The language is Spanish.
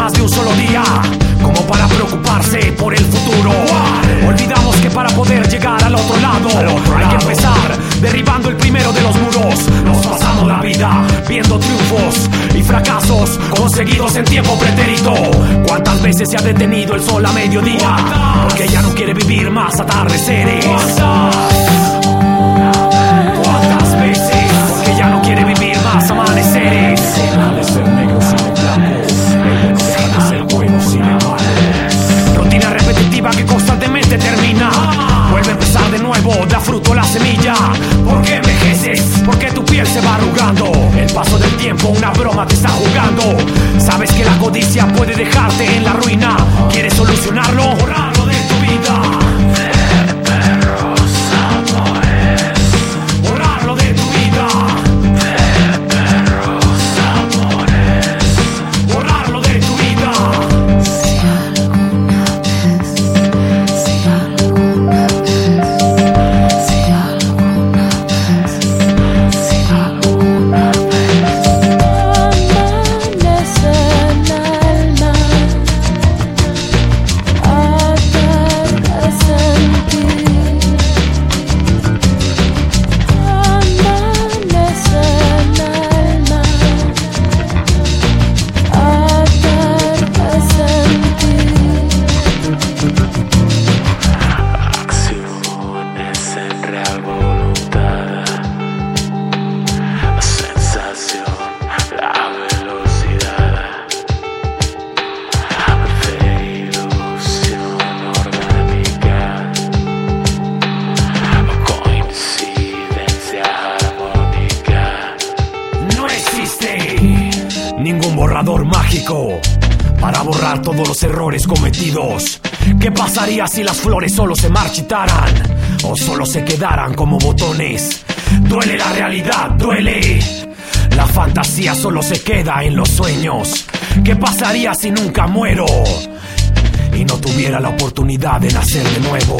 más de un solo día como para preocuparse por el futuro. Olvidamos que para poder llegar al otro lado hay que empezar derribando el primero de los muros. Nos pasamos la vida viendo triunfos y fracasos conseguidos en tiempo pretérito. ¿Cuántas veces se ha detenido el sol a mediodía? Porque ya no quiere vivir más atardeceres. Fruto la semilla. ¿Por qué envejeces? ¿Por qué tu piel se va arrugando? El paso del tiempo, una broma te está borrador mágico para borrar todos los errores cometidos. ¿Qué pasaría si las flores solo se marchitaran o solo se quedaran como botones? Duele la realidad, duele. La fantasía solo se queda en los sueños. ¿Qué pasaría si nunca muero y no tuviera la oportunidad de nacer de nuevo?